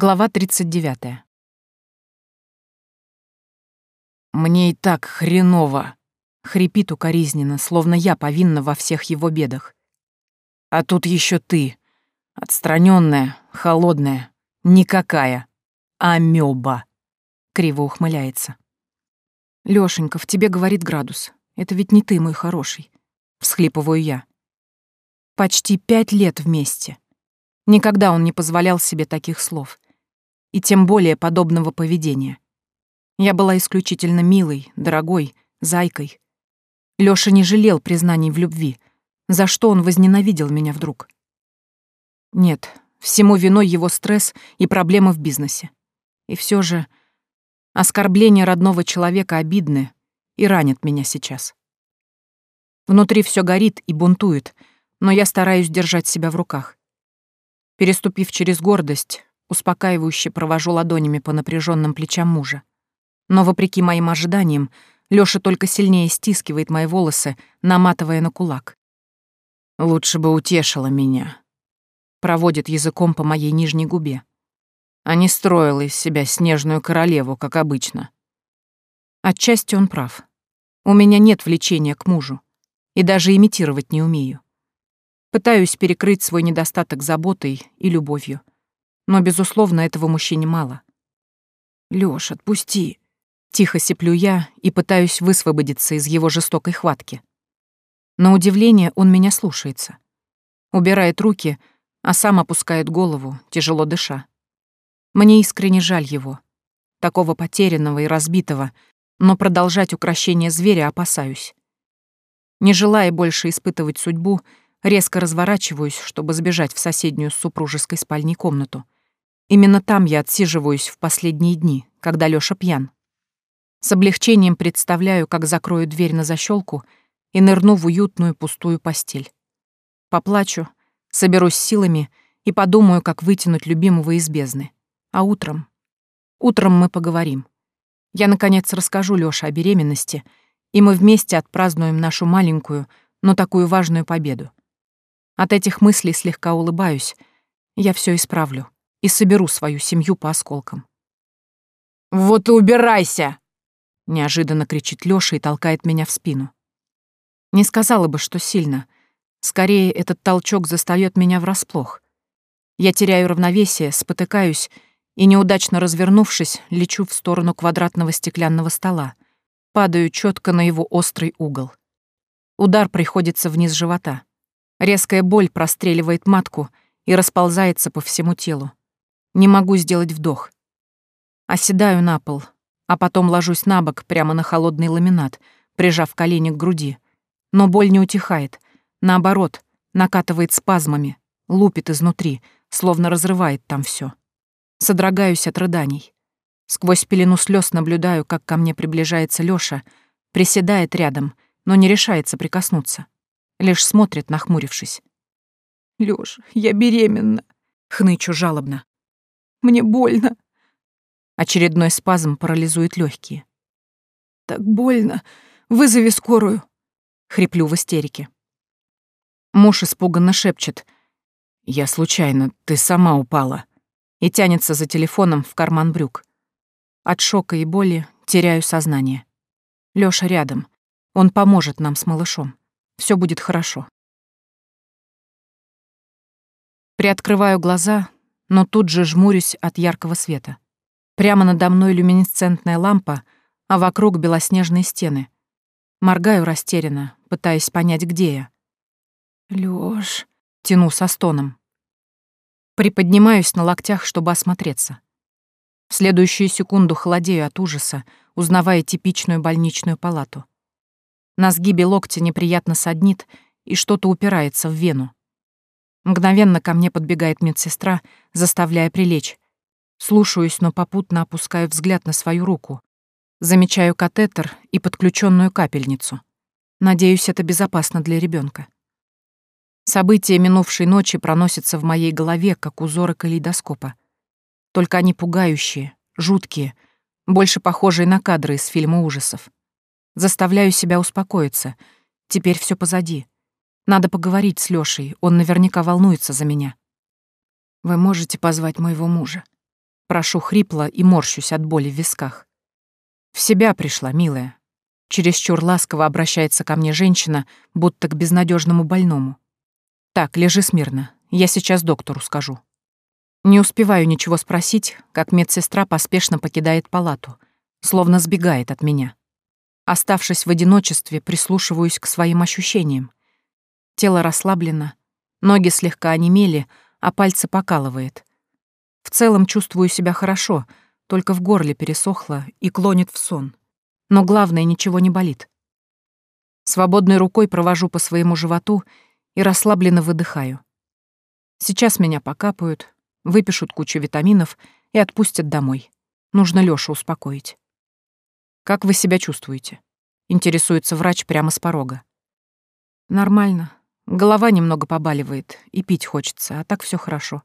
Глава 39. «Мне и так хреново!» — хрипит укоризненно, словно я повинна во всех его бедах. «А тут еще ты, отстраненная, холодная, никакая, амёба!» — криво ухмыляется. «Лёшенька, в тебе говорит градус. Это ведь не ты, мой хороший!» — всхлипываю я. «Почти пять лет вместе!» Никогда он не позволял себе таких слов и тем более подобного поведения. Я была исключительно милой, дорогой, зайкой. Лёша не жалел признаний в любви. За что он возненавидел меня вдруг? Нет, всему виной его стресс и проблемы в бизнесе. И все же оскорбления родного человека обидны и ранят меня сейчас. Внутри все горит и бунтует, но я стараюсь держать себя в руках. Переступив через гордость, Успокаивающе провожу ладонями по напряженным плечам мужа. Но, вопреки моим ожиданиям, Лёша только сильнее стискивает мои волосы, наматывая на кулак. «Лучше бы утешила меня», — проводит языком по моей нижней губе. А не строила из себя снежную королеву, как обычно. Отчасти он прав. У меня нет влечения к мужу. И даже имитировать не умею. Пытаюсь перекрыть свой недостаток заботой и любовью — но, безусловно, этого мужчине мало. «Лёш, отпусти!» Тихо сиплю я и пытаюсь высвободиться из его жестокой хватки. На удивление он меня слушается. Убирает руки, а сам опускает голову, тяжело дыша. Мне искренне жаль его, такого потерянного и разбитого, но продолжать украшение зверя опасаюсь. Не желая больше испытывать судьбу, резко разворачиваюсь, чтобы сбежать в соседнюю с супружеской спальней комнату — Именно там я отсиживаюсь в последние дни, когда Лёша пьян. С облегчением представляю, как закрою дверь на защелку и нырну в уютную пустую постель. Поплачу, соберусь силами и подумаю, как вытянуть любимого из бездны. А утром? Утром мы поговорим. Я, наконец, расскажу Лёше о беременности, и мы вместе отпразднуем нашу маленькую, но такую важную победу. От этих мыслей слегка улыбаюсь. Я всё исправлю и соберу свою семью по осколкам. «Вот и убирайся!» — неожиданно кричит Лёша и толкает меня в спину. Не сказала бы, что сильно. Скорее, этот толчок застаёт меня врасплох. Я теряю равновесие, спотыкаюсь и, неудачно развернувшись, лечу в сторону квадратного стеклянного стола, падаю чётко на его острый угол. Удар приходится вниз живота. Резкая боль простреливает матку и расползается по всему телу. Не могу сделать вдох. Оседаю на пол, а потом ложусь на бок прямо на холодный ламинат, прижав колени к груди. Но боль не утихает. Наоборот, накатывает спазмами, лупит изнутри, словно разрывает там все. Содрогаюсь от рыданий. Сквозь пелену слез наблюдаю, как ко мне приближается Лёша, приседает рядом, но не решается прикоснуться. Лишь смотрит, нахмурившись. «Лёш, я беременна!» — хнычу жалобно. Мне больно. Очередной спазм парализует легкие. Так больно. Вызови скорую. Хриплю в истерике. Муж испуганно шепчет. «Я случайно, ты сама упала». И тянется за телефоном в карман брюк. От шока и боли теряю сознание. Лёша рядом. Он поможет нам с малышом. Все будет хорошо. Приоткрываю глаза, но тут же жмурюсь от яркого света. Прямо надо мной люминесцентная лампа, а вокруг белоснежные стены. Моргаю растерянно, пытаясь понять, где я. «Лёш...» — тяну со стоном. Приподнимаюсь на локтях, чтобы осмотреться. В следующую секунду холодею от ужаса, узнавая типичную больничную палату. На сгибе локтя неприятно саднит, и что-то упирается в вену. Мгновенно ко мне подбегает медсестра, заставляя прилечь. Слушаюсь, но попутно опускаю взгляд на свою руку. Замечаю катетер и подключенную капельницу. Надеюсь, это безопасно для ребенка. События минувшей ночи проносятся в моей голове, как узоры калейдоскопа. Только они пугающие, жуткие, больше похожие на кадры из фильма ужасов. Заставляю себя успокоиться. Теперь все позади. Надо поговорить с Лёшей, он наверняка волнуется за меня. Вы можете позвать моего мужа? Прошу хрипло и морщусь от боли в висках. В себя пришла, милая. Чересчур ласково обращается ко мне женщина, будто к безнадежному больному. Так, лежи смирно, я сейчас доктору скажу. Не успеваю ничего спросить, как медсестра поспешно покидает палату, словно сбегает от меня. Оставшись в одиночестве, прислушиваюсь к своим ощущениям тело расслаблено, ноги слегка онемели, а пальцы покалывает. В целом чувствую себя хорошо, только в горле пересохло и клонит в сон. Но главное, ничего не болит. Свободной рукой провожу по своему животу и расслабленно выдыхаю. Сейчас меня покапают, выпишут кучу витаминов и отпустят домой. Нужно Лёшу успокоить. «Как вы себя чувствуете?» — интересуется врач прямо с порога. «Нормально. Голова немного побаливает, и пить хочется, а так все хорошо.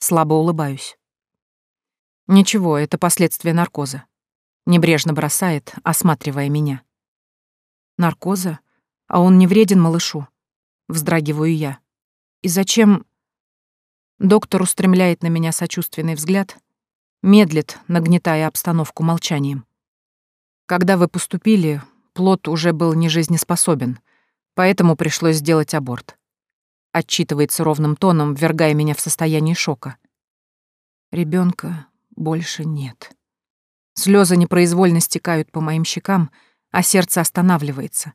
Слабо улыбаюсь. Ничего, это последствия наркоза. Небрежно бросает, осматривая меня. Наркоза? А он не вреден малышу? Вздрагиваю я. И зачем... Доктор устремляет на меня сочувственный взгляд, медлит, нагнетая обстановку молчанием. Когда вы поступили, плод уже был нежизнеспособен — Поэтому пришлось сделать аборт. Отчитывается ровным тоном, ввергая меня в состояние шока. Ребенка больше нет. Слезы непроизвольно стекают по моим щекам, а сердце останавливается.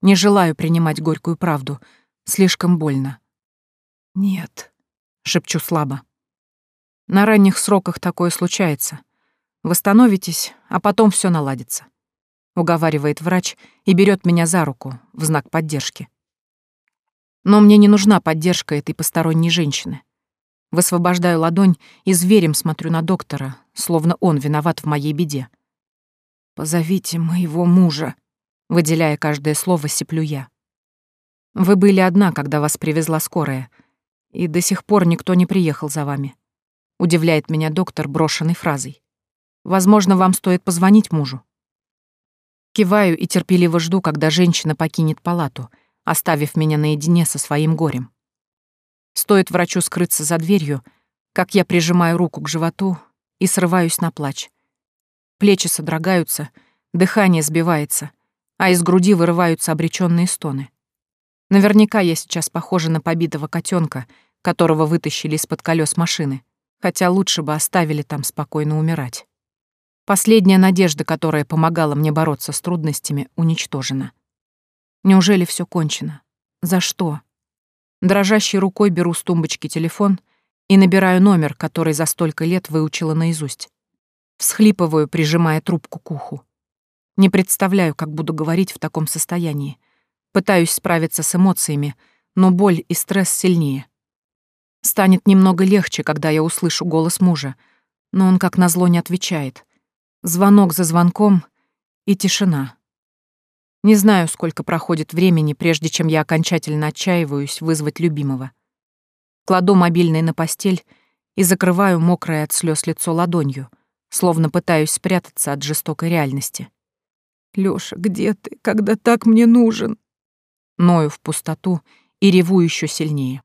Не желаю принимать горькую правду. Слишком больно. «Нет», — шепчу слабо. На ранних сроках такое случается. Восстановитесь, а потом все наладится. — уговаривает врач и берет меня за руку в знак поддержки. Но мне не нужна поддержка этой посторонней женщины. Высвобождаю ладонь и зверем смотрю на доктора, словно он виноват в моей беде. «Позовите моего мужа», — выделяя каждое слово, сеплю я. «Вы были одна, когда вас привезла скорая, и до сих пор никто не приехал за вами», — удивляет меня доктор брошенной фразой. «Возможно, вам стоит позвонить мужу». Киваю и терпеливо жду, когда женщина покинет палату, оставив меня наедине со своим горем. Стоит врачу скрыться за дверью, как я прижимаю руку к животу и срываюсь на плач. Плечи содрогаются, дыхание сбивается, а из груди вырываются обреченные стоны. Наверняка я сейчас похожа на побитого котенка, которого вытащили из-под колес машины, хотя лучше бы оставили там спокойно умирать. Последняя надежда, которая помогала мне бороться с трудностями, уничтожена. Неужели все кончено? За что? Дрожащей рукой беру с тумбочки телефон и набираю номер, который за столько лет выучила наизусть. Всхлипываю, прижимая трубку к уху. Не представляю, как буду говорить в таком состоянии. Пытаюсь справиться с эмоциями, но боль и стресс сильнее. Станет немного легче, когда я услышу голос мужа, но он, как назло, не отвечает — Звонок за звонком и тишина. Не знаю, сколько проходит времени, прежде чем я окончательно отчаиваюсь вызвать любимого. Кладу мобильный на постель и закрываю мокрое от слез лицо ладонью, словно пытаюсь спрятаться от жестокой реальности. «Лёша, где ты, когда так мне нужен?» Ною в пустоту и реву еще сильнее.